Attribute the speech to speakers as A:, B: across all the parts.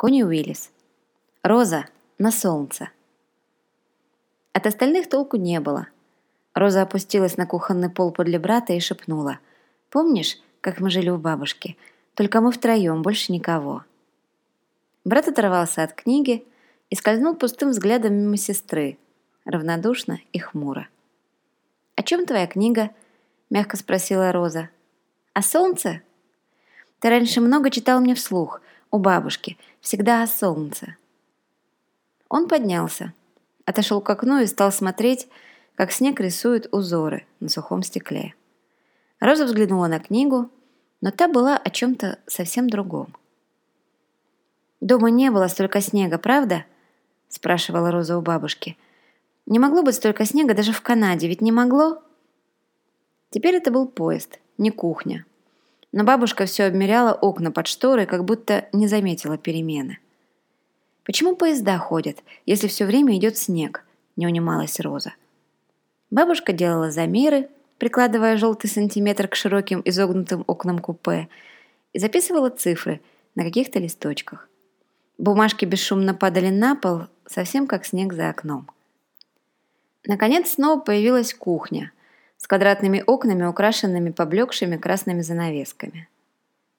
A: Кони Уиллис. Роза на солнце. От остальных толку не было. Роза опустилась на кухонный пол подле брата и шепнула. «Помнишь, как мы жили у бабушки? Только мы втроем, больше никого». Брат оторвался от книги и скользнул пустым взглядом мимо сестры, равнодушно и хмуро. «О чем твоя книга?» – мягко спросила Роза. «О солнце?» «Ты раньше много читал мне вслух, у бабушки, всегда о солнце». Он поднялся, отошел к окну и стал смотреть, как снег рисует узоры на сухом стекле. Роза взглянула на книгу, но та была о чем-то совсем другом. «Дома не было столько снега, правда?» – спрашивала Роза у бабушки. «Не могло быть столько снега даже в Канаде, ведь не могло?» Теперь это был поезд, не кухня. Но бабушка все обмеряла окна под шторой, как будто не заметила перемены. «Почему поезда ходят, если все время идет снег?» – не унималась Роза. Бабушка делала замеры, прикладывая желтый сантиметр к широким изогнутым окнам купе, и записывала цифры на каких-то листочках. Бумажки бесшумно падали на пол, совсем как снег за окном. Наконец снова появилась кухня с квадратными окнами, украшенными поблекшими красными занавесками.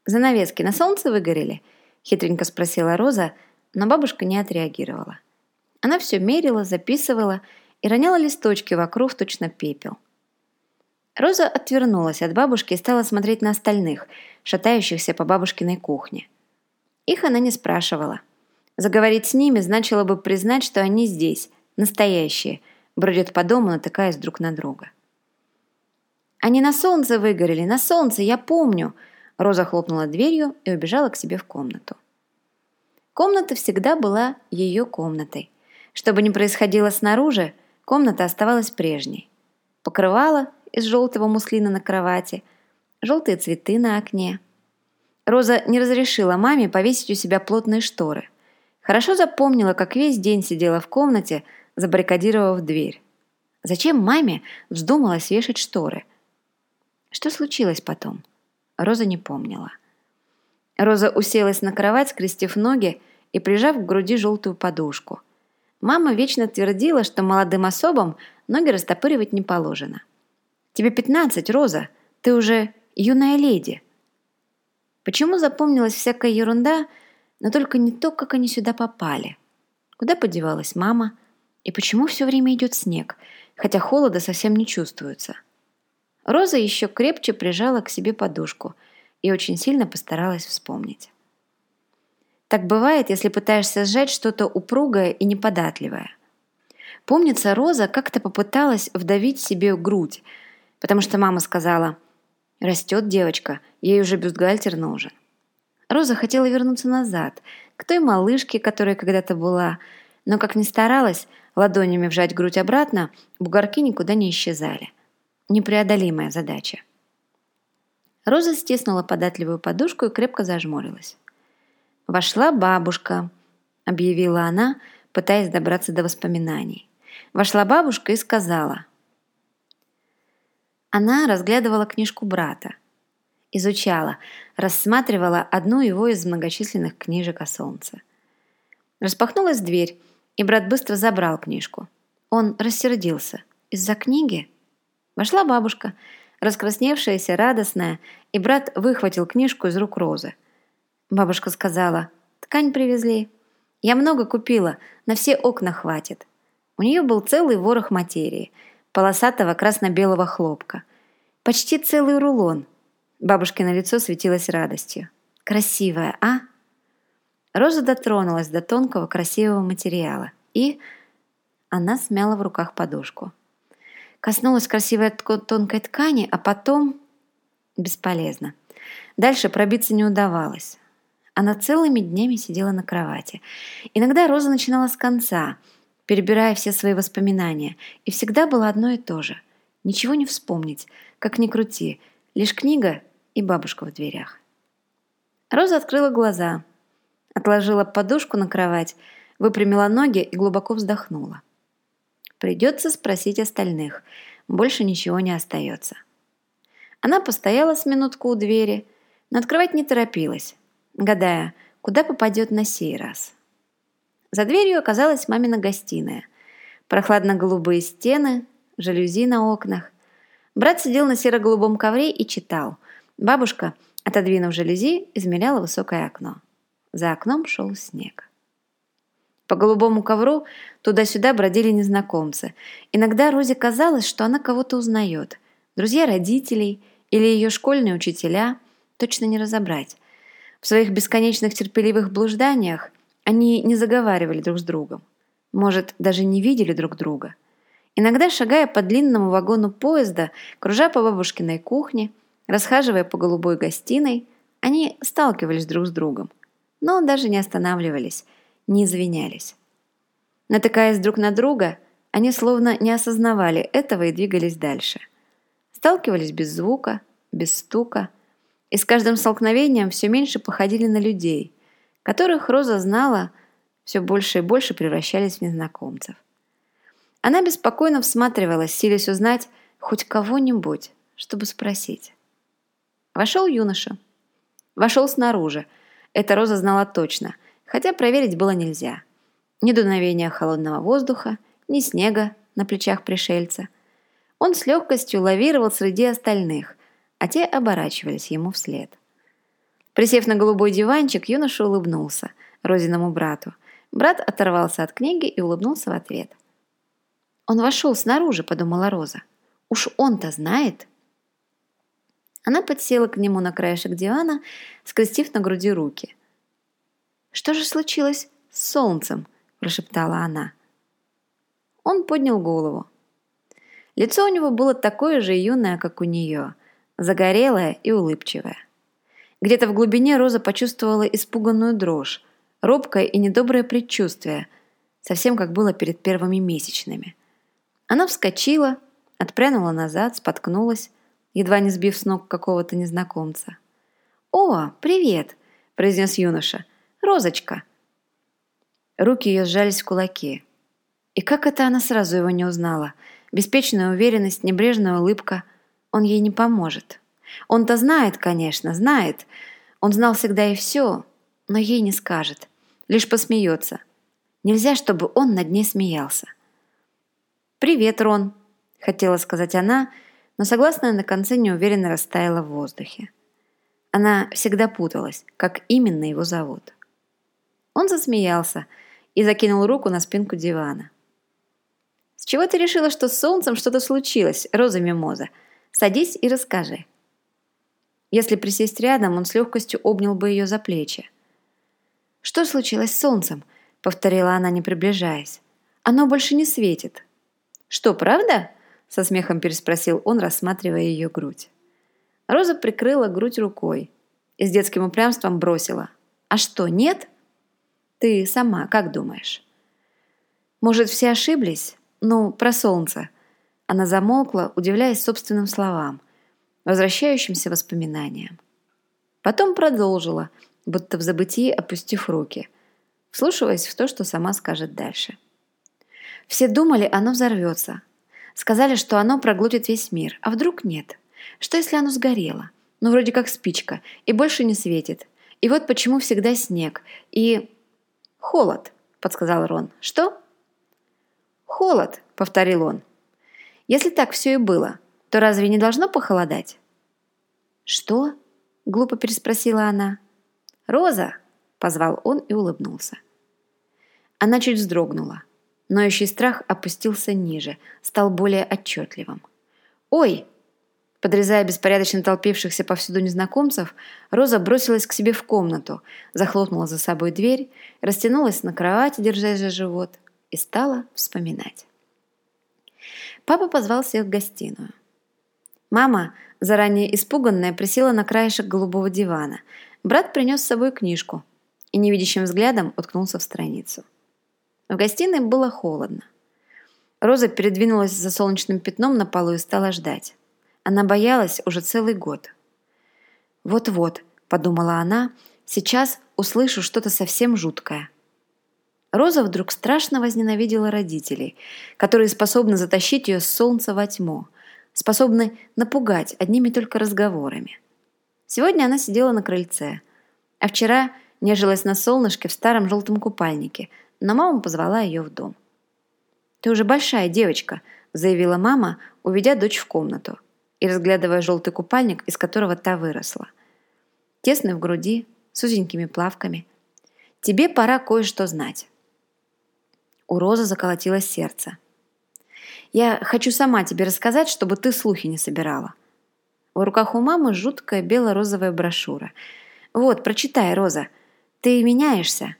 A: «Занавески на солнце выгорели?» – хитренько спросила Роза, но бабушка не отреагировала. Она все мерила, записывала и роняла листочки вокруг точно пепел. Роза отвернулась от бабушки и стала смотреть на остальных, шатающихся по бабушкиной кухне. Их она не спрашивала. Заговорить с ними значило бы признать, что они здесь, настоящие, бродят по дому, натыкаясь друг на друга. «Они на солнце выгорели, на солнце, я помню!» Роза хлопнула дверью и убежала к себе в комнату. Комната всегда была ее комнатой. Что бы ни происходило снаружи, комната оставалась прежней. Покрывало из желтого муслина на кровати, желтые цветы на окне. Роза не разрешила маме повесить у себя плотные шторы – Хорошо запомнила, как весь день сидела в комнате, забаррикадировав дверь. Зачем маме вздумалось вешать шторы? Что случилось потом? Роза не помнила. Роза уселась на кровать, скрестив ноги и прижав к груди желтую подушку. Мама вечно твердила, что молодым особам ноги растопыривать не положено. «Тебе пятнадцать, Роза, ты уже юная леди». Почему запомнилась всякая ерунда – но только не то, как они сюда попали. Куда подевалась мама? И почему все время идет снег, хотя холода совсем не чувствуется? Роза еще крепче прижала к себе подушку и очень сильно постаралась вспомнить. Так бывает, если пытаешься сжать что-то упругое и неподатливое. Помнится, Роза как-то попыталась вдавить себе грудь, потому что мама сказала «Растет девочка, ей уже бюстгальтер нужен». Роза хотела вернуться назад, к той малышке, которая когда-то была, но, как ни старалась, ладонями вжать грудь обратно, бугорки никуда не исчезали. Непреодолимая задача. Роза стиснула податливую подушку и крепко зажмурилась. «Вошла бабушка», — объявила она, пытаясь добраться до воспоминаний. Вошла бабушка и сказала. Она разглядывала книжку брата изучала, рассматривала одну его из многочисленных книжек о солнце. Распахнулась дверь, и брат быстро забрал книжку. Он рассердился. Из-за книги? Вошла бабушка, раскрасневшаяся, радостная, и брат выхватил книжку из рук Розы. Бабушка сказала, «Ткань привезли. Я много купила, на все окна хватит». У нее был целый ворох материи, полосатого красно-белого хлопка. Почти целый рулон – Бабушкино лицо светилось радостью. «Красивая, а?» Роза дотронулась до тонкого красивого материала и... Она смяла в руках подушку. Коснулась красивой тонкой ткани, а потом... Бесполезно. Дальше пробиться не удавалось. Она целыми днями сидела на кровати. Иногда Роза начинала с конца, перебирая все свои воспоминания, и всегда было одно и то же. Ничего не вспомнить, как ни крути, лишь книга и бабушка в дверях. Роза открыла глаза, отложила подушку на кровать, выпрямила ноги и глубоко вздохнула. Придется спросить остальных, больше ничего не остается. Она постояла с минутку у двери, но открывать не торопилась, гадая, куда попадет на сей раз. За дверью оказалась мамина гостиная. Прохладно-голубые стены, жалюзи на окнах. Брат сидел на серо-голубом ковре и читал. Бабушка, отодвинув жалюзи, измеряла высокое окно. За окном шел снег. По голубому ковру туда-сюда бродили незнакомцы. Иногда Розе казалось, что она кого-то узнает. Друзья родителей или ее школьные учителя. Точно не разобрать. В своих бесконечных терпеливых блужданиях они не заговаривали друг с другом. Может, даже не видели друг друга. Иногда, шагая по длинному вагону поезда, кружа по бабушкиной кухне, расхаживая по голубой гостиной, они сталкивались друг с другом. Но даже не останавливались – не извинялись. Натыкаясь друг на друга, они словно не осознавали этого и двигались дальше. Сталкивались без звука, без стука, и с каждым столкновением все меньше походили на людей, которых Роза знала, все больше и больше превращались в незнакомцев. Она беспокойно всматривалась, силясь узнать хоть кого-нибудь, чтобы спросить. Вошел юноша. Вошел снаружи. Это Роза знала точно – хотя проверить было нельзя. Ни дуновения холодного воздуха, ни снега на плечах пришельца. Он с легкостью лавировал среди остальных, а те оборачивались ему вслед. Присев на голубой диванчик, юноша улыбнулся Розиному брату. Брат оторвался от книги и улыбнулся в ответ. «Он вошел снаружи», — подумала Роза. «Уж он-то знает». Она подсела к нему на краешек дивана, скрестив на груди руки. «Что же случилось с солнцем?» – прошептала она. Он поднял голову. Лицо у него было такое же юное, как у нее, загорелое и улыбчивое. Где-то в глубине Роза почувствовала испуганную дрожь, робкое и недоброе предчувствие, совсем как было перед первыми месячными. Она вскочила, отпрянула назад, споткнулась, едва не сбив с ног какого-то незнакомца. «О, привет!» – произнес юноша – Розочка!» Руки ее сжались в кулаки. И как это она сразу его не узнала? Беспечная уверенность, небрежная улыбка. Он ей не поможет. Он-то знает, конечно, знает. Он знал всегда и все, но ей не скажет. Лишь посмеется. Нельзя, чтобы он над ней смеялся. «Привет, Рон», — хотела сказать она, но согласная на конце неуверенно растаяла в воздухе. Она всегда путалась, как именно его зовут. Он засмеялся и закинул руку на спинку дивана. «С чего ты решила, что с солнцем что-то случилось, Роза Мимоза? Садись и расскажи». Если присесть рядом, он с легкостью обнял бы ее за плечи. «Что случилось с солнцем?» — повторила она, не приближаясь. «Оно больше не светит». «Что, правда?» — со смехом переспросил он, рассматривая ее грудь. Роза прикрыла грудь рукой и с детским упрямством бросила. «А что, нет?» Ты сама как думаешь? Может, все ошиблись? Ну, про солнце. Она замолкла, удивляясь собственным словам, возвращающимся воспоминаниям. Потом продолжила, будто в забытии опустив руки, вслушиваясь в то, что сама скажет дальше. Все думали, оно взорвется. Сказали, что оно проглотит весь мир, а вдруг нет. Что, если оно сгорело? Ну, вроде как спичка, и больше не светит. И вот почему всегда снег. И «Холод», — подсказал Рон. «Что?» «Холод», — повторил он. «Если так все и было, то разве не должно похолодать?» «Что?» — глупо переспросила она. «Роза!» — позвал он и улыбнулся. Она чуть вздрогнула. Ноющий страх опустился ниже, стал более отчетливым. «Ой!» Подрезая беспорядочно толпившихся повсюду незнакомцев, Роза бросилась к себе в комнату, захлопнула за собой дверь, растянулась на кровати, держась за живот, и стала вспоминать. Папа позвал всех в гостиную. Мама, заранее испуганная, присела на краешек голубого дивана. Брат принес с собой книжку и невидящим взглядом уткнулся в страницу. В гостиной было холодно. Роза передвинулась за солнечным пятном на полу и стала ждать. Она боялась уже целый год. «Вот-вот», — подумала она, — «сейчас услышу что-то совсем жуткое». Роза вдруг страшно возненавидела родителей, которые способны затащить ее с солнца во тьму, способны напугать одними только разговорами. Сегодня она сидела на крыльце, а вчера нежилась на солнышке в старом желтом купальнике, но мама позвала ее в дом. «Ты уже большая девочка», – заявила мама, уведя дочь в комнату и разглядывая желтый купальник, из которого та выросла. Тесный в груди, с узенькими плавками. «Тебе пора кое-что знать». У Розы заколотилось сердце. «Я хочу сама тебе рассказать, чтобы ты слухи не собирала». В руках у мамы жуткая бело-розовая брошюра. «Вот, прочитай, Роза. Ты меняешься.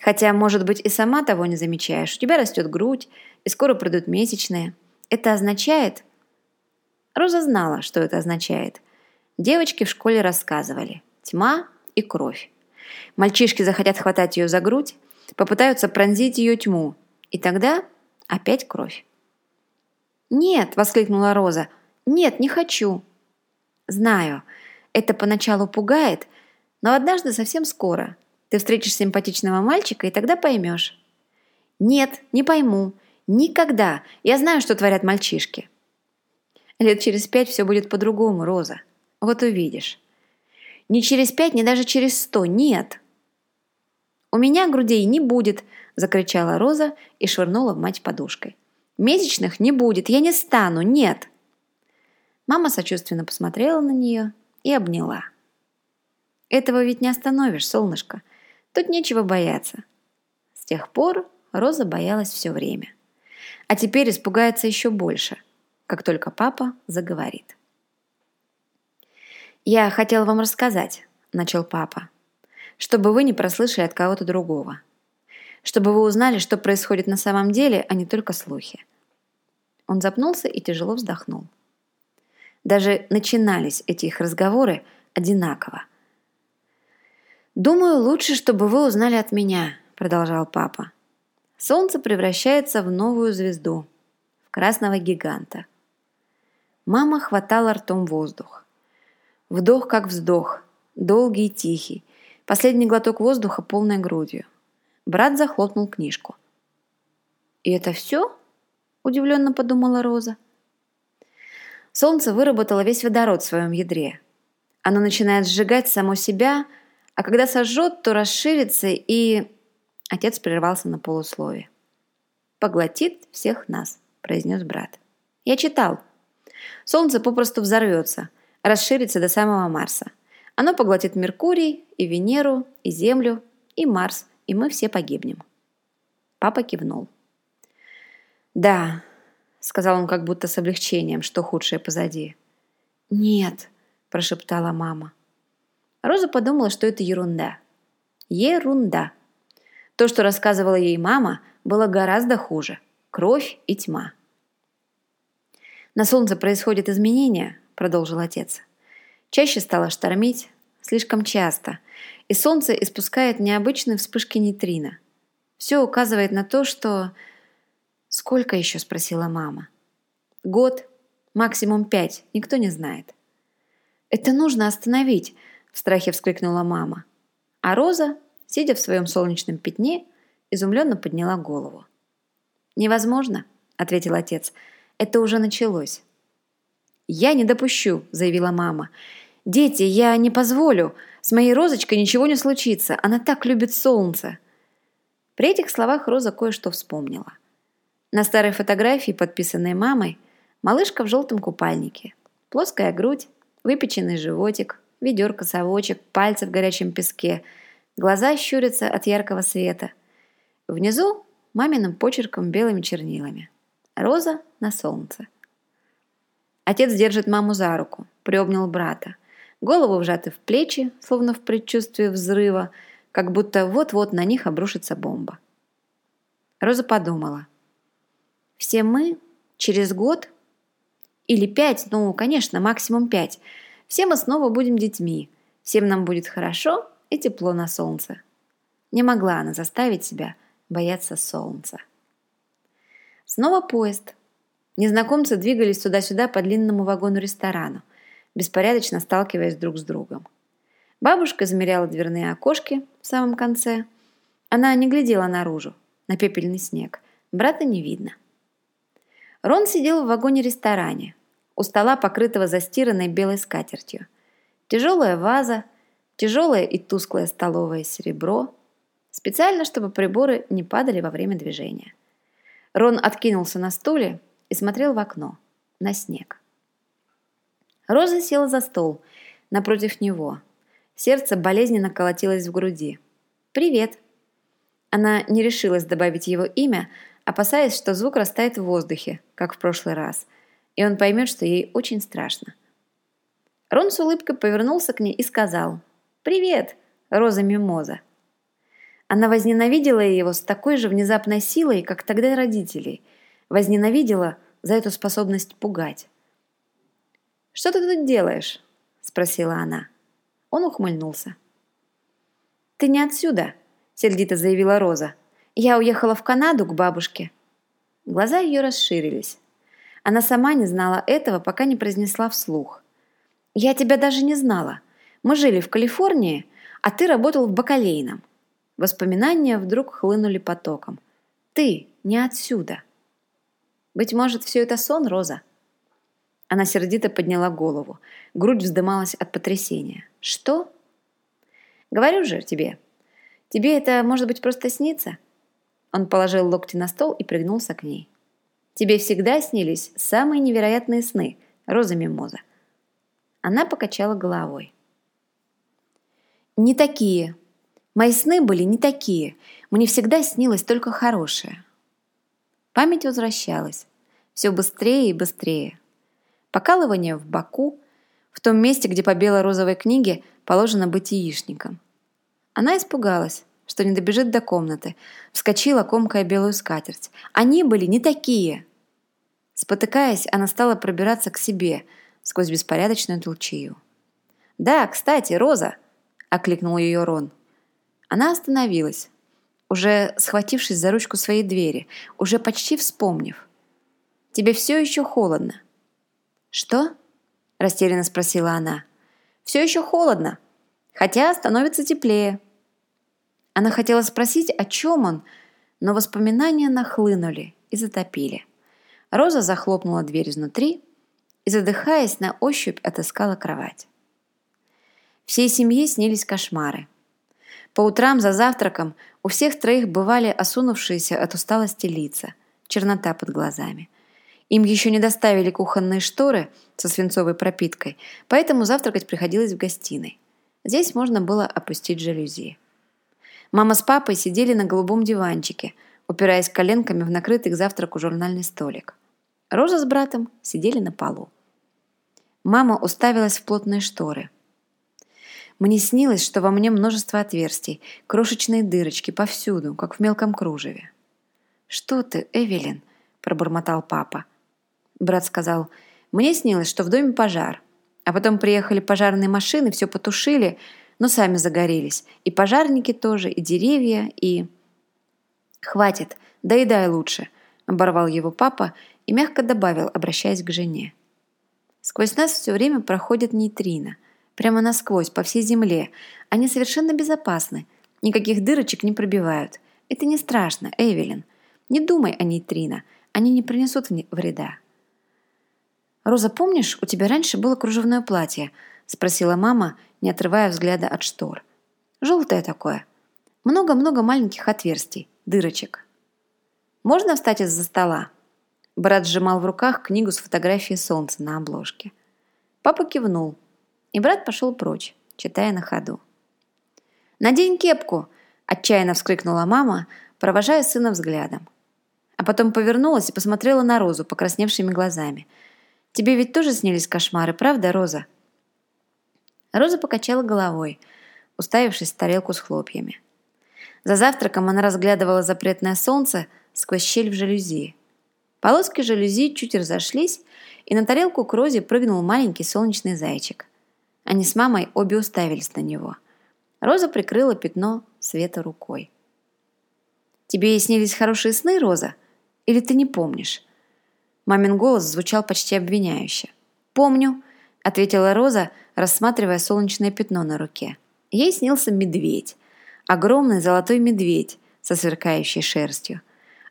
A: Хотя, может быть, и сама того не замечаешь. У тебя растет грудь, и скоро придут месячные. Это означает...» Роза знала, что это означает. Девочки в школе рассказывали. Тьма и кровь. Мальчишки захотят хватать ее за грудь, попытаются пронзить ее тьму. И тогда опять кровь. «Нет!» – воскликнула Роза. «Нет, не хочу!» «Знаю, это поначалу пугает, но однажды совсем скоро. Ты встретишь симпатичного мальчика, и тогда поймешь». «Нет, не пойму. Никогда. Я знаю, что творят мальчишки». Лет через пять все будет по-другому, Роза. Вот увидишь. Не через пять, не даже через сто. Нет. У меня грудей не будет, закричала Роза и швырнула в мать подушкой. Месячных не будет, я не стану, нет. Мама сочувственно посмотрела на нее и обняла. Этого ведь не остановишь, солнышко. Тут нечего бояться. С тех пор Роза боялась все время. А теперь испугается еще больше, как только папа заговорит. «Я хотел вам рассказать», – начал папа, «чтобы вы не прослышали от кого-то другого. Чтобы вы узнали, что происходит на самом деле, а не только слухи». Он запнулся и тяжело вздохнул. Даже начинались эти их разговоры одинаково. «Думаю, лучше, чтобы вы узнали от меня», – продолжал папа. «Солнце превращается в новую звезду, в красного гиганта». Мама хватала ртом воздух. Вдох как вздох, долгий и тихий. Последний глоток воздуха полной грудью. Брат захлопнул книжку. «И это все?» – удивленно подумала Роза. Солнце выработало весь водород в своем ядре. Оно начинает сжигать само себя, а когда сожжет, то расширится и... Отец прервался на полуслове. «Поглотит всех нас», – произнес брат. «Я читал. Солнце попросту взорвется, расширится до самого Марса. Оно поглотит Меркурий, и Венеру, и Землю, и Марс, и мы все погибнем. Папа кивнул. «Да», — сказал он как будто с облегчением, что худшее позади. «Нет», — прошептала мама. Роза подумала, что это ерунда. Ерунда. То, что рассказывала ей мама, было гораздо хуже. Кровь и тьма. На Солнце происходят изменения, продолжил отец. Чаще стало штормить, слишком часто, и Солнце испускает необычные вспышки нейтрино. Все указывает на то, что... «Сколько еще?» – спросила мама. «Год, максимум пять, никто не знает». «Это нужно остановить!» – в страхе вскликнула мама. А Роза, сидя в своем солнечном пятне, изумленно подняла голову. «Невозможно», – ответил отец. «Это уже началось». «Я не допущу», – заявила мама. «Дети, я не позволю. С моей Розочкой ничего не случится. Она так любит солнце». При этих словах Роза кое-что вспомнила. На старой фотографии, подписанной мамой, малышка в желтом купальнике. Плоская грудь, выпеченный животик, ведерко-совочек, пальцы в горячем песке. Глаза щурятся от яркого света. Внизу маминым почерком белыми чернилами. Роза на солнце. Отец держит маму за руку, приобнял брата. Голову вжаты в плечи, словно в предчувствии взрыва, как будто вот-вот на них обрушится бомба. Роза подумала. Все мы через год или пять, ну, конечно, максимум пять, все мы снова будем детьми. Всем нам будет хорошо и тепло на солнце. Не могла она заставить себя бояться солнца. Снова поезд. Незнакомцы двигались туда-сюда по длинному вагону-ресторану, беспорядочно сталкиваясь друг с другом. Бабушка замеряла дверные окошки в самом конце. Она не глядела наружу, на пепельный снег. Брата не видно. Рон сидел в вагоне-ресторане, у стола, покрытого застиранной белой скатертью. Тяжелая ваза, Тяжелое и тусклое столовое серебро, специально, чтобы приборы не падали во время движения. Рон откинулся на стуле и смотрел в окно, на снег. Роза села за стол, напротив него. Сердце болезненно колотилось в груди. «Привет!» Она не решилась добавить его имя, опасаясь, что звук растает в воздухе, как в прошлый раз, и он поймет, что ей очень страшно. Рон с улыбкой повернулся к ней и сказал «Привет, Роза Мимоза». Она возненавидела его с такой же внезапной силой, как тогда родителей. Возненавидела за эту способность пугать. «Что ты тут делаешь?» – спросила она. Он ухмыльнулся. «Ты не отсюда», – сердито заявила Роза. «Я уехала в Канаду к бабушке». Глаза ее расширились. Она сама не знала этого, пока не произнесла вслух. «Я тебя даже не знала. Мы жили в Калифорнии, а ты работал в бакалейном». Воспоминания вдруг хлынули потоком. «Ты не отсюда». «Быть может, все это сон, Роза?» Она сердито подняла голову. Грудь вздымалась от потрясения. «Что?» «Говорю же тебе. Тебе это, может быть, просто снится?» Он положил локти на стол и пригнулся к ней. «Тебе всегда снились самые невероятные сны, Роза Мимоза». Она покачала головой. «Не такие. Мои сны были не такие. Мне всегда снилось только хорошее». Память возвращалась. Все быстрее и быстрее покалывание в боку, в том месте, где по бело-розовой книге положено быть яичником. Она испугалась, что не добежит до комнаты, вскочила, комкая белую скатерть. Они были не такие. Спотыкаясь, она стала пробираться к себе сквозь беспорядочную толчью. «Да, кстати, Роза!» – окликнул ее Рон. Она остановилась, уже схватившись за ручку своей двери, уже почти вспомнив. «Тебе все еще холодно. «Что?» – растерянно спросила она. «Все еще холодно, хотя становится теплее». Она хотела спросить, о чем он, но воспоминания нахлынули и затопили. Роза захлопнула дверь изнутри и, задыхаясь, на ощупь отыскала кровать. Всей семье снились кошмары. По утрам за завтраком у всех троих бывали осунувшиеся от усталости лица, чернота под глазами – им еще не доставили кухонные шторы со свинцовой пропиткой, поэтому завтракать приходилось в гостиной. Здесь можно было опустить жалюзи. Мама с папой сидели на голубом диванчике, упираясь коленками в накрытый к завтраку журнальный столик. Роза с братом сидели на полу. Мама уставилась в плотные шторы. Мне снилось, что во мне множество отверстий, крошечные дырочки повсюду, как в мелком кружеве. «Что ты, Эвелин?» – пробормотал папа. Брат сказал, «Мне снилось, что в доме пожар. А потом приехали пожарные машины, все потушили, но сами загорелись. И пожарники тоже, и деревья, и...» «Хватит, доедай лучше», – оборвал его папа и мягко добавил, обращаясь к жене. «Сквозь нас все время проходят нейтрино. Прямо насквозь, по всей земле. Они совершенно безопасны. Никаких дырочек не пробивают. Это не страшно, Эвелин. Не думай о нейтрино. Они не принесут вреда». «Роза, помнишь, у тебя раньше было кружевное платье?» – спросила мама, не отрывая взгляда от штор. «Желтое такое. Много-много маленьких отверстий, дырочек». «Можно встать из-за стола?» Брат сжимал в руках книгу с фотографией солнца на обложке. Папа кивнул, и брат пошел прочь, читая на ходу. «Надень кепку!» – отчаянно вскрикнула мама, провожая сына взглядом. А потом повернулась и посмотрела на Розу покрасневшими глазами – Тебе ведь тоже снились кошмары, правда, Роза?» Роза покачала головой, уставившись в тарелку с хлопьями. За завтраком она разглядывала запретное солнце сквозь щель в жалюзи. Полоски жалюзи чуть разошлись, и на тарелку к Розе прыгнул маленький солнечный зайчик. Они с мамой обе уставились на него. Роза прикрыла пятно света рукой. «Тебе снились хорошие сны, Роза? Или ты не помнишь?» Мамин голос звучал почти обвиняюще. «Помню», — ответила Роза, рассматривая солнечное пятно на руке. Ей снился медведь. Огромный золотой медведь со сверкающей шерстью.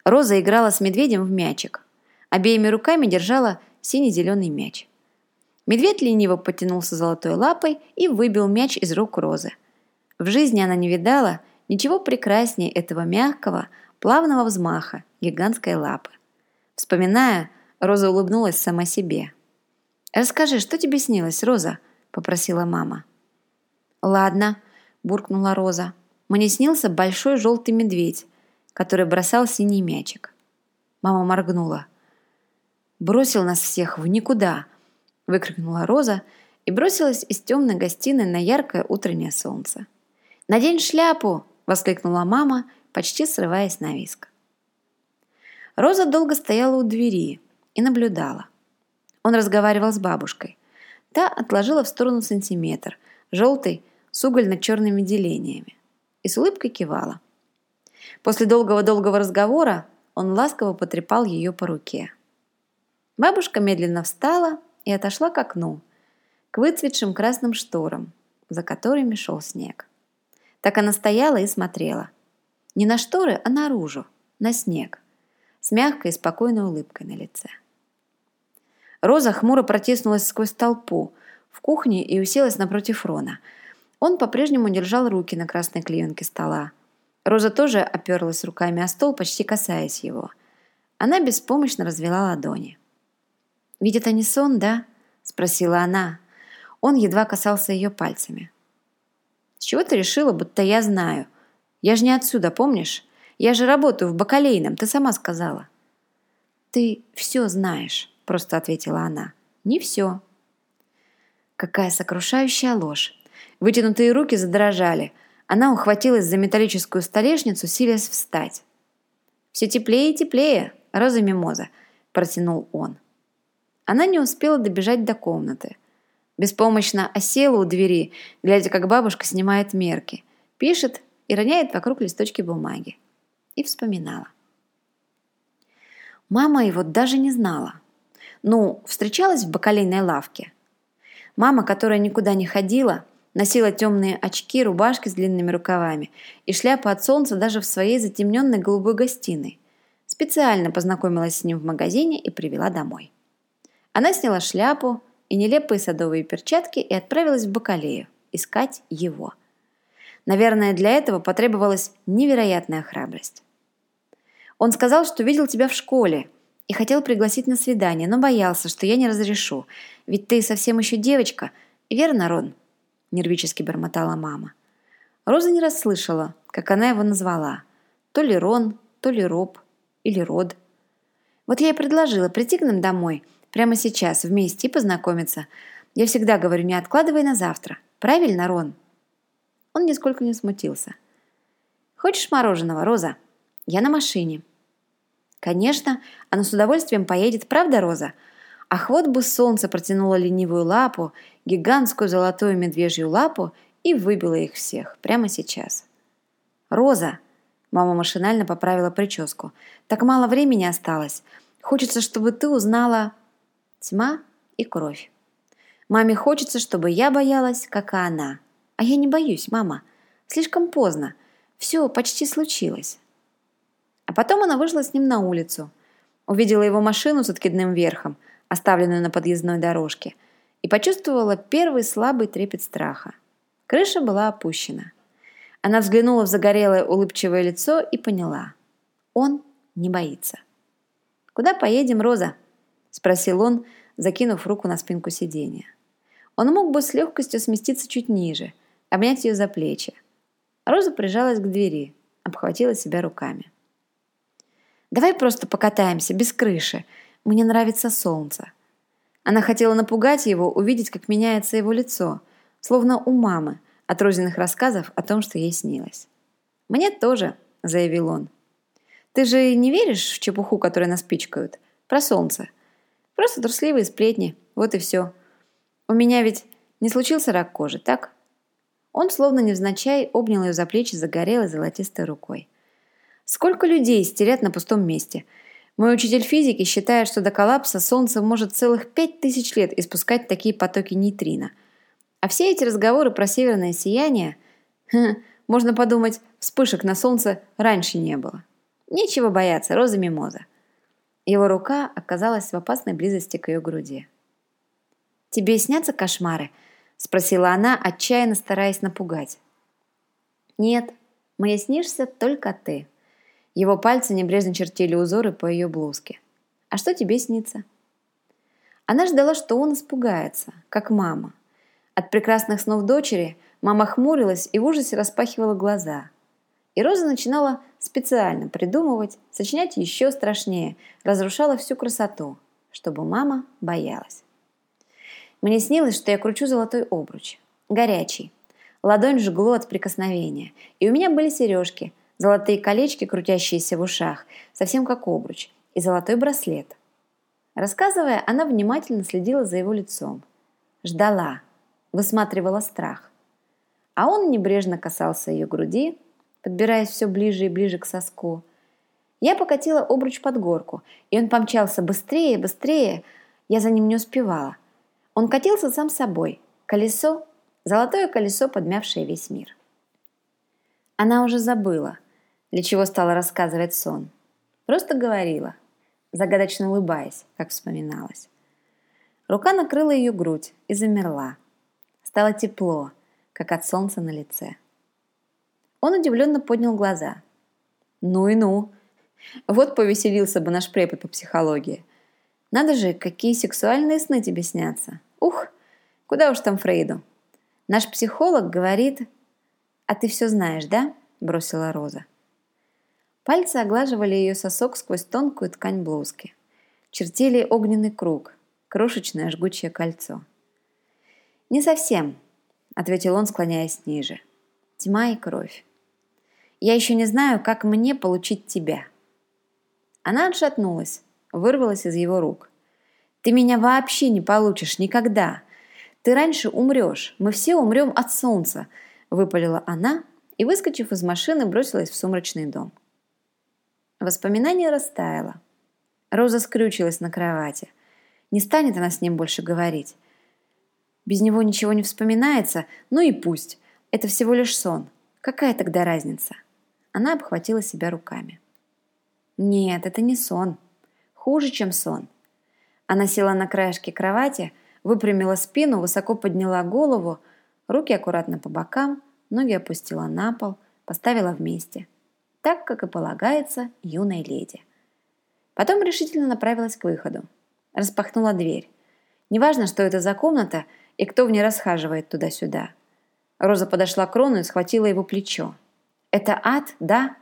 A: Роза играла с медведем в мячик. Обеими руками держала синий-зеленый мяч. Медведь лениво потянулся золотой лапой и выбил мяч из рук Розы. В жизни она не видала ничего прекраснее этого мягкого, плавного взмаха гигантской лапы. Вспоминая, Роза улыбнулась сама себе. «Расскажи, что тебе снилось, Роза?» – попросила мама. «Ладно», – буркнула Роза. «Мне снился большой желтый медведь, который бросал синий мячик». Мама моргнула. «Бросил нас всех в никуда!» – выкрикнула Роза и бросилась из темной гостиной на яркое утреннее солнце. «Надень шляпу!» – воскликнула мама, почти срываясь на виск. Роза долго стояла у двери и наблюдала. Он разговаривал с бабушкой. Та отложила в сторону сантиметр, желтый, с угольно-черными делениями, и с улыбкой кивала. После долгого-долгого разговора он ласково потрепал ее по руке. Бабушка медленно встала и отошла к окну, к выцветшим красным шторам, за которыми шел снег. Так она стояла и смотрела. Не на шторы, а наружу, на снег, с мягкой и спокойной улыбкой на лице. Роза хмуро протиснулась сквозь толпу в кухне и уселась напротив Рона. Он по-прежнему держал руки на красной клеенке стола. Роза тоже оперлась руками о стол, почти касаясь его. Она беспомощно развела ладони. «Ведь это не сон, да?» – спросила она. Он едва касался ее пальцами. «С чего ты решила, будто я знаю? Я же не отсюда, помнишь? Я же работаю в бакалейном, ты сама сказала». «Ты все знаешь» просто ответила она. «Не все». Какая сокрушающая ложь. Вытянутые руки задрожали. Она ухватилась за металлическую столешницу, силясь встать. «Все теплее и теплее, Роза Мимоза», – протянул он. Она не успела добежать до комнаты. Беспомощно осела у двери, глядя, как бабушка снимает мерки, пишет и роняет вокруг листочки бумаги. И вспоминала. Мама его даже не знала. Ну, встречалась в бакалейной лавке. Мама, которая никуда не ходила, носила темные очки, рубашки с длинными рукавами и шляпу от солнца даже в своей затемненной голубой гостиной. Специально познакомилась с ним в магазине и привела домой. Она сняла шляпу и нелепые садовые перчатки и отправилась в Бакалею искать его. Наверное, для этого потребовалась невероятная храбрость. Он сказал, что видел тебя в школе, и хотел пригласить на свидание, но боялся, что я не разрешу. Ведь ты совсем еще девочка, верно, Рон?» Нервически бормотала мама. Роза не расслышала, как она его назвала. То ли Рон, то ли Роб или Род. Вот я и предложила прийти к нам домой, прямо сейчас, вместе и познакомиться. Я всегда говорю, не откладывай на завтра. Правильно, Рон?» Он нисколько не смутился. «Хочешь мороженого, Роза? Я на машине. Конечно, она с удовольствием поедет, правда, Роза? Ах, вот бы солнце протянуло ленивую лапу, гигантскую золотую медвежью лапу и выбило их всех прямо сейчас. «Роза!» – мама машинально поправила прическу. «Так мало времени осталось. Хочется, чтобы ты узнала...» Тьма и кровь. Маме хочется, чтобы я боялась, как и она. А я не боюсь, мама. Слишком поздно. Все почти случилось. А потом она вышла с ним на улицу, увидела его машину с откидным верхом, оставленную на подъездной дорожке, и почувствовала первый слабый трепет страха. Крыша была опущена. Она взглянула в загорелое улыбчивое лицо и поняла. Он не боится. «Куда поедем, Роза?» – спросил он, закинув руку на спинку сиденья. Он мог бы с легкостью сместиться чуть ниже, обнять ее за плечи. Роза прижалась к двери, обхватила себя руками. Давай просто покатаемся, без крыши. Мне нравится солнце». Она хотела напугать его, увидеть, как меняется его лицо, словно у мамы, от Розиных рассказов о том, что ей снилось. «Мне тоже», — заявил он. «Ты же не веришь в чепуху, которую нас пичкают? Про солнце. Просто трусливые сплетни, вот и все. У меня ведь не случился рак кожи, так?» Он, словно невзначай, обнял ее за плечи загорелой золотистой рукой. Сколько людей стерят на пустом месте? Мой учитель физики считает, что до коллапса Солнце может целых пять тысяч лет испускать такие потоки нейтрино. А все эти разговоры про северное сияние, можно подумать, вспышек на Солнце раньше не было. Нечего бояться, роза мимоза. Его рука оказалась в опасной близости к ее груди. «Тебе снятся кошмары?» – спросила она, отчаянно стараясь напугать. «Нет, мне снишься только ты». Его пальцы небрежно чертили узоры по ее блузке. «А что тебе снится?» Она ждала, что он испугается, как мама. От прекрасных снов дочери мама хмурилась и в ужасе распахивала глаза. И Роза начинала специально придумывать, сочинять еще страшнее, разрушала всю красоту, чтобы мама боялась. Мне снилось, что я кручу золотой обруч. Горячий. Ладонь жгло от прикосновения. И у меня были сережки, золотые колечки, крутящиеся в ушах, совсем как обруч, и золотой браслет. Рассказывая, она внимательно следила за его лицом. Ждала, высматривала страх. А он небрежно касался ее груди, подбираясь все ближе и ближе к соску. Я покатила обруч под горку, и он помчался быстрее, быстрее. Я за ним не успевала – он катился сам собой. Колесо, золотое колесо, подмявшее весь мир. Она уже забыла, для чего стала рассказывать сон. Просто говорила, загадочно улыбаясь, как вспоминалось. Рука накрыла ее грудь и замерла. Стало тепло, как от солнца на лице. Он удивленно поднял глаза. «Ну и ну! Вот повеселился бы наш препод по психологии. Надо же, какие сексуальные сны тебе снятся!» Ух, куда уж там Фрейду. Наш психолог говорит... А ты все знаешь, да? Бросила Роза. Пальцы оглаживали ее сосок сквозь тонкую ткань блузки. Чертили огненный круг, крошечное жгучее кольцо. «Не совсем», — ответил он, склоняясь ниже. «Тьма и кровь. Я еще не знаю, как мне получить тебя». Она отшатнулась, вырвалась из его рук. Ты меня вообще не получишь никогда. Ты раньше умрешь. Мы все умрем от солнца», – выпалила она и, выскочив из машины, бросилась в сумрачный дом. Воспоминание растаяло. Роза скрючилась на кровати. Не станет она с ним больше говорить. Без него ничего не вспоминается, ну и пусть. Это всего лишь сон. Какая тогда разница? Она обхватила себя руками. Нет, это не сон. Хуже, чем сон. Она села на краешке кровати, выпрямила спину, высоко подняла голову, руки аккуратно по бокам, ноги опустила на пол, поставила вместе. Так, как и полагается юной леди. Потом решительно направилась к выходу. Распахнула дверь. Неважно, что это за комната и кто в ней расхаживает туда-сюда. Роза подошла к Рону и схватила его плечо. «Это ад, да?»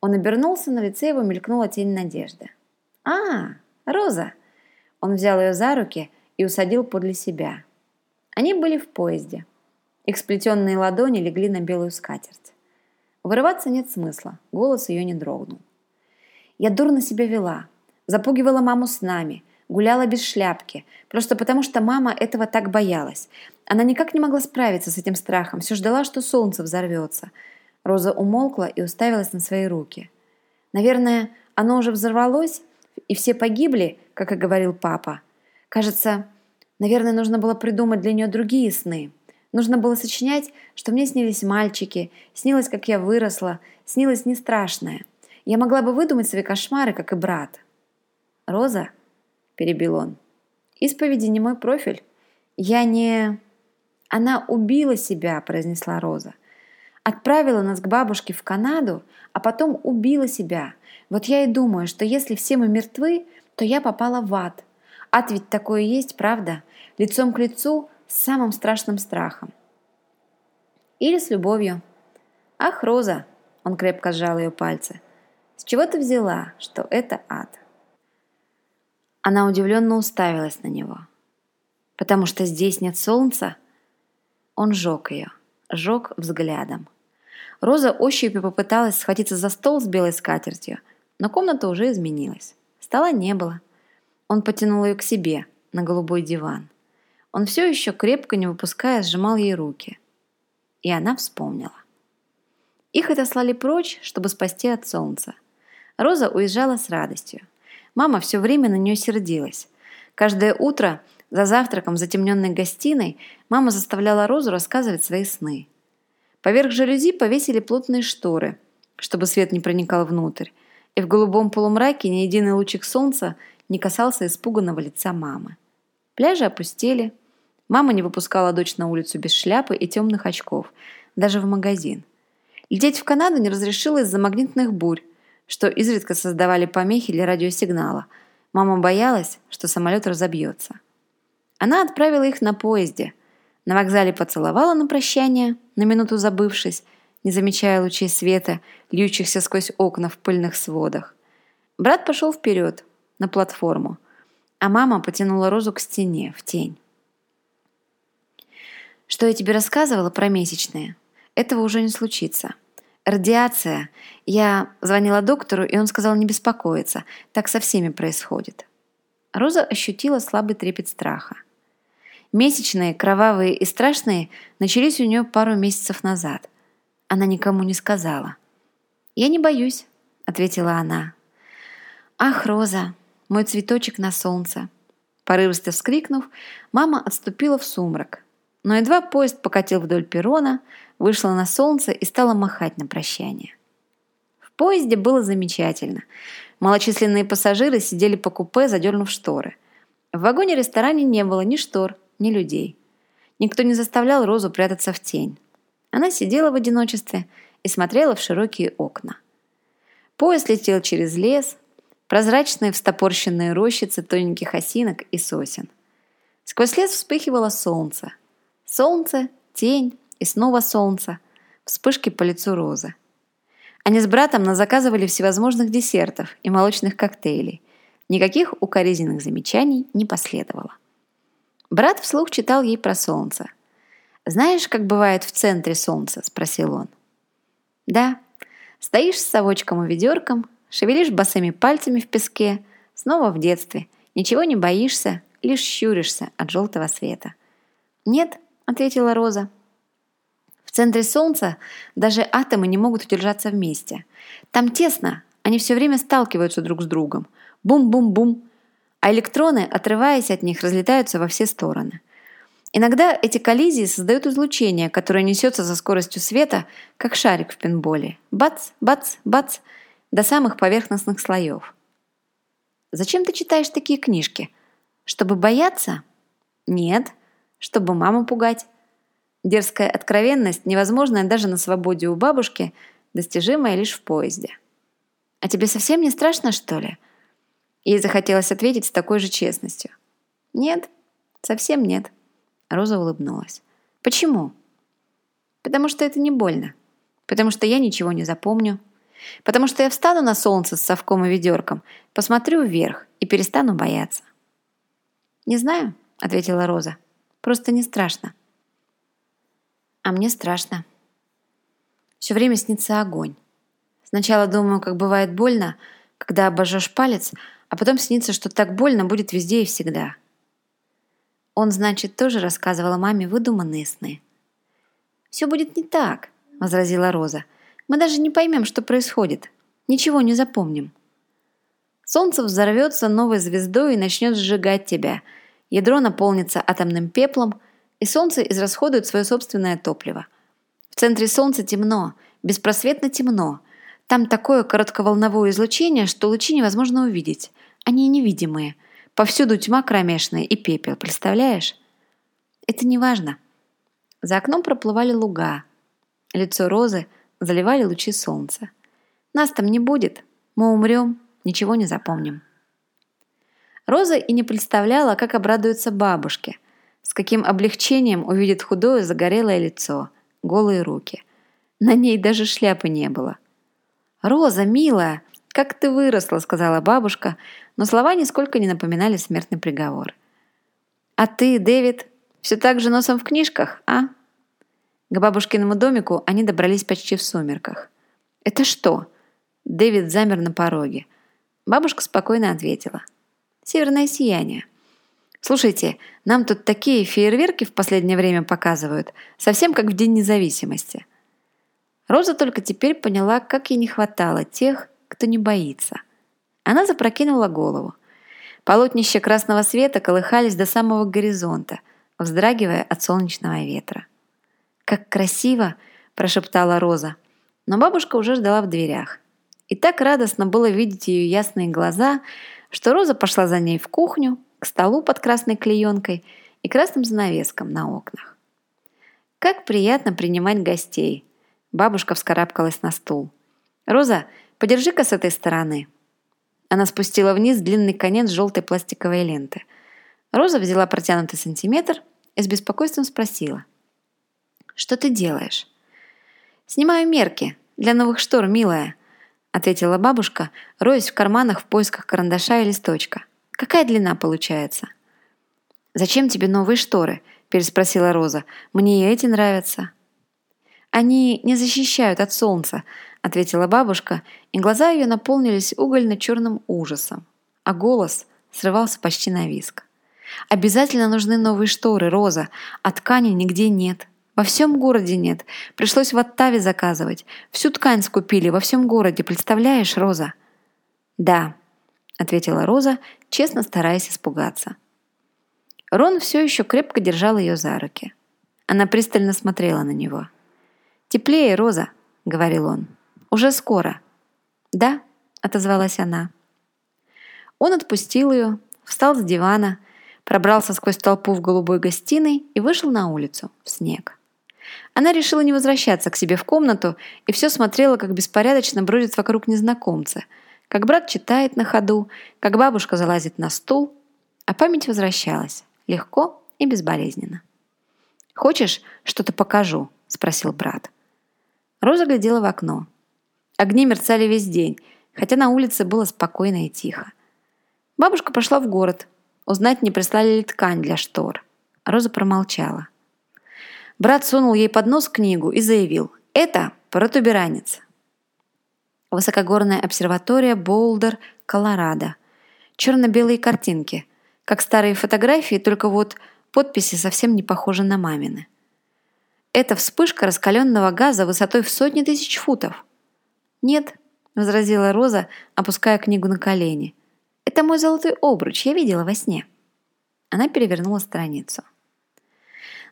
A: Он обернулся, на лице его мелькнула тень надежды. «А, Роза!» Он взял ее за руки и усадил подле себя. Они были в поезде. Их сплетенные ладони легли на белую скатерть. Вырываться нет смысла, голос ее не дрогнул. Я дурно себя вела, запугивала маму с нами, гуляла без шляпки, просто потому что мама этого так боялась. Она никак не могла справиться с этим страхом, все ждала, что солнце взорвется. Роза умолкла и уставилась на свои руки. Наверное, оно уже взорвалось, и все погибли, как и говорил папа. Кажется, наверное, нужно было придумать для нее другие сны. Нужно было сочинять, что мне снились мальчики, снилось, как я выросла, снилось не страшное. Я могла бы выдумать свои кошмары, как и брат. «Роза?» – перебил он. «Исповеди не мой профиль. Я не...» «Она убила себя», – произнесла Роза. «Отправила нас к бабушке в Канаду, а потом убила себя – вот я и думаю, что если все мы мертвы, то я попала в ад. Ад ведь такое есть, правда? Лицом к лицу с самым страшным страхом. Или с любовью. Ах, Роза, он крепко сжал ее пальцы. С чего ты взяла, что это ад? Она удивленно уставилась на него. Потому что здесь нет солнца? Он жег ее, жег взглядом. Роза ощупью попыталась схватиться за стол с белой скатертью – но комната уже изменилась. Стола не было. Он потянул ее к себе, на голубой диван. Он все еще, крепко не выпуская, сжимал ей руки. И она вспомнила. Их отослали прочь, чтобы спасти от солнца. Роза уезжала с радостью. Мама все время на нее сердилась. Каждое утро за завтраком в затемненной гостиной мама заставляла Розу рассказывать свои сны. Поверх жалюзи повесили плотные шторы, чтобы свет не проникал внутрь, и в голубом полумраке ни единый лучик солнца не касался испуганного лица мамы. Пляжи опустели. Мама не выпускала дочь на улицу без шляпы и темных очков, даже в магазин. Лететь в Канаду не разрешилось из-за магнитных бурь, что изредка создавали помехи для радиосигнала. Мама боялась, что самолет разобьется. Она отправила их на поезде. На вокзале поцеловала на прощание, на минуту забывшись, не замечая лучей света, льющихся сквозь окна в пыльных сводах. Брат пошел вперед, на платформу, а мама потянула Розу к стене, в тень. «Что я тебе рассказывала про месячные? Этого уже не случится. Радиация. Я звонила доктору, и он сказал не беспокоиться. Так со всеми происходит». Роза ощутила слабый трепет страха. Месячные, кровавые и страшные начались у нее пару месяцев назад. Она никому не сказала. «Я не боюсь», — ответила она. «Ах, Роза, мой цветочек на солнце!» Порывисто вскрикнув, мама отступила в сумрак. Но едва поезд покатил вдоль перрона, вышла на солнце и стала махать на прощание. В поезде было замечательно. Малочисленные пассажиры сидели по купе, задернув шторы. В вагоне-ресторане не было ни штор, ни людей. Никто не заставлял Розу прятаться в тень. Она сидела в одиночестве и смотрела в широкие окна. Поезд летел через лес, прозрачные встопорщенные рощицы тоненьких осинок и сосен. Сквозь лес вспыхивало солнце. Солнце, тень и снова солнце, вспышки по лицу розы. Они с братом назаказывали всевозможных десертов и молочных коктейлей. Никаких укоризненных замечаний не последовало. Брат вслух читал ей про солнце. «Знаешь, как бывает в центре солнца?» – спросил он. «Да. Стоишь с совочком и ведерком, Шевелишь босыми пальцами в песке, снова в детстве. Ничего не боишься, лишь щуришься от желтого света. «Нет», — ответила Роза. «В центре Солнца даже атомы не могут удержаться вместе. Там тесно, они все время сталкиваются друг с другом. Бум-бум-бум. А электроны, отрываясь от них, разлетаются во все стороны. Иногда эти коллизии создают излучение, которое несется со скоростью света, как шарик в пинболе. Бац, бац, бац — до самых поверхностных слоев. Зачем ты читаешь такие книжки? Чтобы бояться? Нет, чтобы маму пугать. Дерзкая откровенность, невозможная даже на свободе у бабушки, достижимая лишь в поезде. А тебе совсем не страшно, что ли? Ей захотелось ответить с такой же честностью. Нет, совсем нет. Роза улыбнулась. Почему? Потому что это не больно. Потому что я ничего не запомню. Потому что я встану на солнце с совком и ведерком, посмотрю вверх и перестану бояться. «Не знаю», — ответила Роза. «Просто не страшно». «А мне страшно. Все время снится огонь. Сначала думаю, как бывает больно, когда обожжешь палец, а потом снится, что так больно будет везде и всегда». Он, значит, тоже рассказывала маме выдуманные сны. «Все будет не так», — возразила Роза. Мы даже не поймем, что происходит. Ничего не запомним. Солнце взорвется новой звездой и начнет сжигать тебя. Ядро наполнится атомным пеплом, и Солнце израсходует свое собственное топливо. В центре Солнца темно, беспросветно темно. Там такое коротковолновое излучение, что лучи невозможно увидеть. Они невидимые. Повсюду тьма кромешная и пепел, представляешь? Это не важно. За окном проплывали луга. Лицо Розы заливали лучи солнца. Нас там не будет, мы умрем, ничего не запомним. Роза и не представляла, как обрадуется бабушке, с каким облегчением увидит худое загорелое лицо, голые руки. На ней даже шляпы не было. «Роза, милая, как ты выросла», — сказала бабушка, но слова нисколько не напоминали смертный приговор. «А ты, Дэвид, все так же носом в книжках, а?» К бабушкиному домику они добрались почти в сумерках. «Это что?» Дэвид замер на пороге. Бабушка спокойно ответила. «Северное сияние». «Слушайте, нам тут такие фейерверки в последнее время показывают, совсем как в День независимости». Роза только теперь поняла, как ей не хватало тех, кто не боится. Она запрокинула голову. Полотнища красного света колыхались до самого горизонта, вздрагивая от солнечного ветра. «Как красиво!» – прошептала Роза. Но бабушка уже ждала в дверях. И так радостно было видеть ее ясные глаза, что Роза пошла за ней в кухню, к столу под красной клеенкой и красным занавескам на окнах. Как приятно принимать гостей. Бабушка вскарабкалась на стул. «Роза, подержи-ка с этой стороны». Она спустила вниз длинный конец желтой пластиковой ленты. Роза взяла протянутый сантиметр и с беспокойством спросила. «Что ты делаешь?» «Снимаю мерки для новых штор, милая», ответила бабушка, роясь в карманах в поисках карандаша и листочка. «Какая длина получается?» «Зачем тебе новые шторы?» переспросила Роза. «Мне и эти нравятся». «Они не защищают от солнца», ответила бабушка, и глаза ее наполнились угольно-черным ужасом, а голос срывался почти на виск. «Обязательно нужны новые шторы, Роза, а ткани нигде нет. Во всем городе нет. Пришлось в Оттаве заказывать. Всю ткань скупили во всем городе, представляешь, Роза?» «Да», — ответила Роза, честно стараясь испугаться. Рон все еще крепко держал ее за руки. Она пристально смотрела на него. «Теплее, Роза», — говорил он. «Уже скоро». «Да», — отозвалась она. Он отпустил ее, встал с дивана, пробрался сквозь толпу в голубой гостиной и вышел на улицу, в снег. Она решила не возвращаться к себе в комнату и все смотрела, как беспорядочно бродят вокруг незнакомцы, как брат читает на ходу, как бабушка залазит на стул, а память возвращалась, легко и безболезненно. «Хочешь, что-то покажу?» – спросил брат. Роза глядела в окно. Огни мерцали весь день, хотя на улице было спокойно и тихо. Бабушка пошла в город, узнать, не прислали ли ткань для штор. Роза промолчала. Брат сунул ей под нос книгу и заявил «Это протуберанец». Высокогорная обсерватория Болдер, Колорадо. Черно-белые картинки, как старые фотографии, только вот подписи совсем не похожи на мамины. Это вспышка раскаленного газа высотой в сотни тысяч футов. «Нет», — возразила Роза, опуская книгу на колени. «Это мой золотой обруч, я видела во сне». Она перевернула страницу.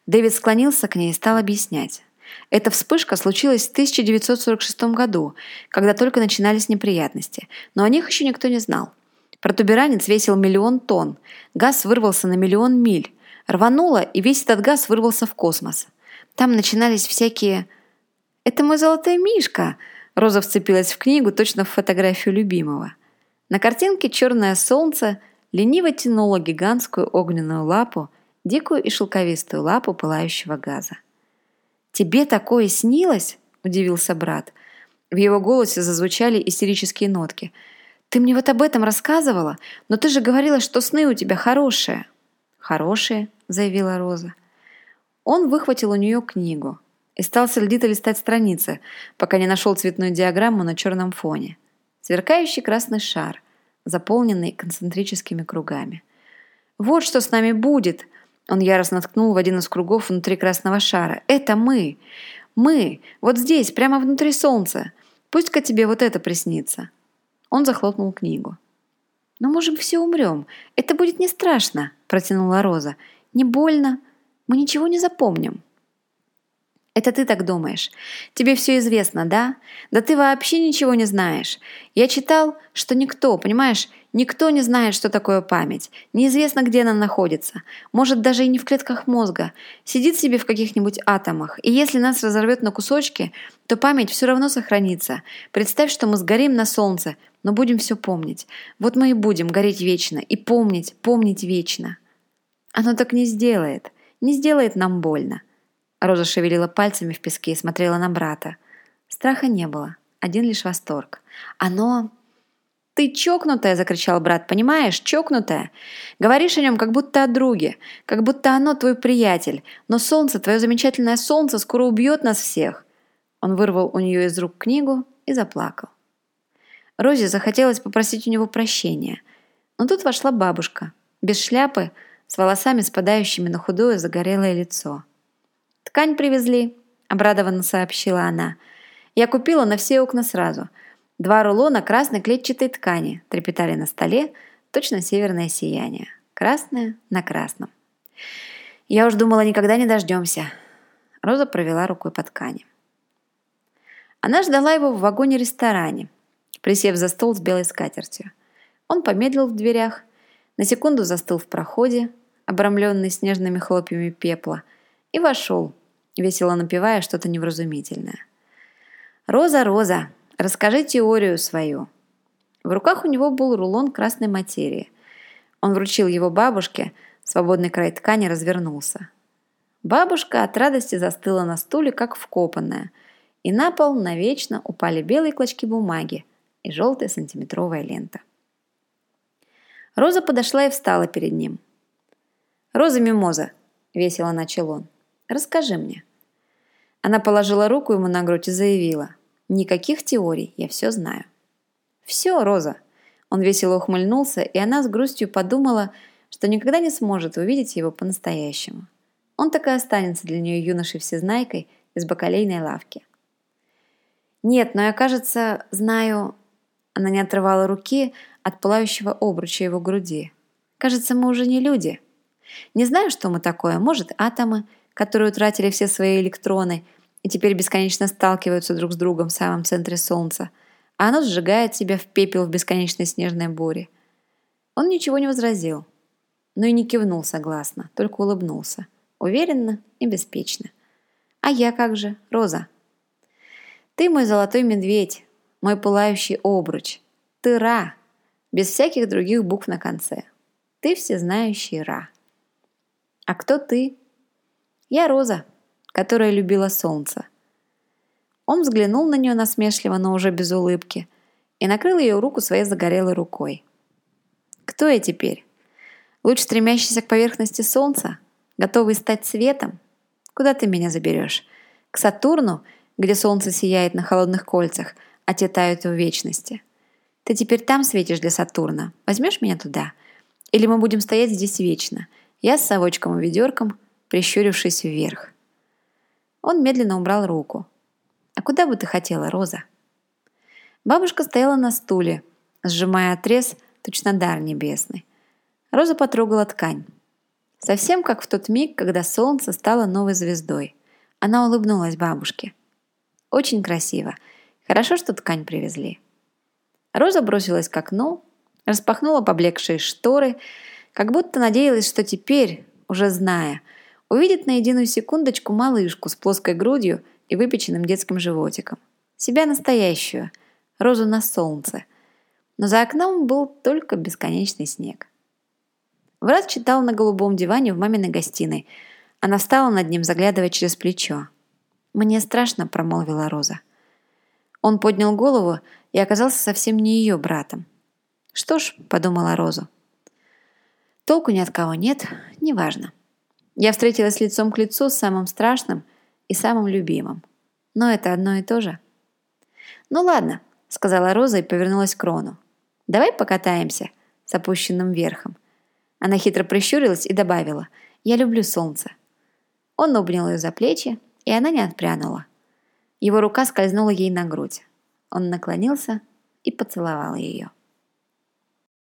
A: Дэвид склонился к ней и стал объяснять. Эта вспышка случилась в 1946 году, когда только начинались неприятности, но о них еще никто не знал. Протуберанец весил миллион тонн, газ вырвался на миллион миль, рвануло, и весь этот газ вырвался в космос. Там начинались всякие... «Это мой золотой мишка!» Роза вцепилась в книгу, точно в фотографию любимого. На картинке черное солнце лениво тянуло гигантскую огненную лапу, дикую и шелковистую лапу пылающего газа. «Тебе такое снилось?» – удивился брат. В его голосе зазвучали истерические нотки. «Ты мне вот об этом рассказывала, но ты же говорила, что сны у тебя хорошие». «Хорошие», – заявила Роза. Он выхватил у нее книгу и стал сердито листать страницы, пока не нашел цветную диаграмму на черном фоне. Сверкающий красный шар, заполненный концентрическими кругами. «Вот что с нами будет!» Он яростно ткнул в один из кругов внутри красного шара. «Это мы! Мы! Вот здесь, прямо внутри солнца! Пусть-ка тебе вот это приснится!» Он захлопнул книгу. «Но мы же все умрем. Это будет не страшно!» Протянула Роза. «Не больно. Мы ничего не запомним». Это ты так думаешь. Тебе все известно, да? Да ты вообще ничего не знаешь. Я читал, что никто, понимаешь, никто не знает, что такое память. Неизвестно, где она находится. Может, даже и не в клетках мозга. Сидит себе в каких-нибудь атомах. И если нас разорвет на кусочки, то память все равно сохранится. Представь, что мы сгорим на солнце, но будем все помнить. Вот мы и будем гореть вечно. И помнить, помнить вечно. Оно так не сделает. Не сделает нам больно. Роза шевелила пальцами в песке и смотрела на брата. Страха не было, один лишь восторг. «Оно...» «Ты чокнутая!» – закричал брат. «Понимаешь, чокнутая! Говоришь о нем, как будто о друге, как будто оно твой приятель. Но солнце, твое замечательное солнце, скоро убьет нас всех!» Он вырвал у нее из рук книгу и заплакал. Розе захотелось попросить у него прощения. Но тут вошла бабушка, без шляпы, с волосами, спадающими на худое загорелое лицо. «Ткань привезли», – обрадованно сообщила она. «Я купила на все окна сразу. Два рулона красной клетчатой ткани трепетали на столе, точно северное сияние. Красное на красном. Я уж думала, никогда не дождемся». Роза провела рукой по ткани. Она ждала его в вагоне-ресторане, присев за стол с белой скатертью. Он помедлил в дверях, На секунду застыл в проходе, обрамленный снежными хлопьями пепла, и вошел, весело напевая что-то невразумительное. «Роза, Роза, расскажи теорию свою». В руках у него был рулон красной материи. Он вручил его бабушке, свободный край ткани развернулся. Бабушка от радости застыла на стуле, как вкопанная, и на пол навечно упали белые клочки бумаги и желтая сантиметровая лента. Роза подошла и встала перед ним. «Роза Мимоза», — весело начал он, — «расскажи мне». Она положила руку ему на грудь и заявила, «Никаких теорий, я все знаю». «Все, Роза». Он весело ухмыльнулся, и она с грустью подумала, что никогда не сможет увидеть его по-настоящему. Он так и останется для нее юношей-всезнайкой из бакалейной лавки. «Нет, но я, кажется, знаю...» Она не отрывала руки от пылающего обруча его груди. «Кажется, мы уже не люди. Не знаю, что мы такое. Может, атомы, которые утратили все свои электроны и теперь бесконечно сталкиваются друг с другом в самом центре Солнца, а оно сжигает себя в пепел в бесконечной снежной буре». Он ничего не возразил, но и не кивнул согласно, только улыбнулся. Уверенно и беспечно. «А я как же, Роза?» «Ты мой золотой медведь, мой пылающий обруч. Ты Ра, без всяких других букв на конце. Ты всезнающий Ра. А кто ты? Я Роза, которая любила солнце. Он взглянул на нее насмешливо, но уже без улыбки, и накрыл ее руку своей загорелой рукой. Кто я теперь? Луч, стремящийся к поверхности солнца? Готовый стать светом? Куда ты меня заберешь? К Сатурну, где солнце сияет на холодных кольцах, а те тают в вечности. Ты теперь там светишь для Сатурна. Возьмешь меня туда? Или мы будем стоять здесь вечно? Я с совочком и ведерком, прищурившись вверх. Он медленно убрал руку. «А куда бы ты хотела, Роза?» Бабушка стояла на стуле, сжимая отрез, точно дар небесный. Роза потрогала ткань. Совсем как в тот миг, когда солнце стало новой звездой. Она улыбнулась бабушке. «Очень красиво. Хорошо, что ткань привезли. Роза бросилась к окну, распахнула поблекшие шторы, как будто надеялась, что теперь, уже зная, увидит на единую секундочку малышку с плоской грудью и выпеченным детским животиком. Себя настоящую, розу на солнце. Но за окном был только бесконечный снег. Враз читал на голубом диване в маминой гостиной. Она встала над ним, заглядывая через плечо. «Мне страшно», — промолвила Роза. Он поднял голову и оказался совсем не ее братом. «Что ж», — подумала Роза, — «толку ни от кого нет, неважно. Я встретилась лицом к лицу с самым страшным и самым любимым. Но это одно и то же». «Ну ладно», — сказала Роза и повернулась к Рону. «Давай покатаемся с опущенным верхом». Она хитро прищурилась и добавила «Я люблю солнце». Он обнял ее за плечи, и она не отпрянула. Его рука скользнула ей на грудь. Он наклонился и поцеловал ее.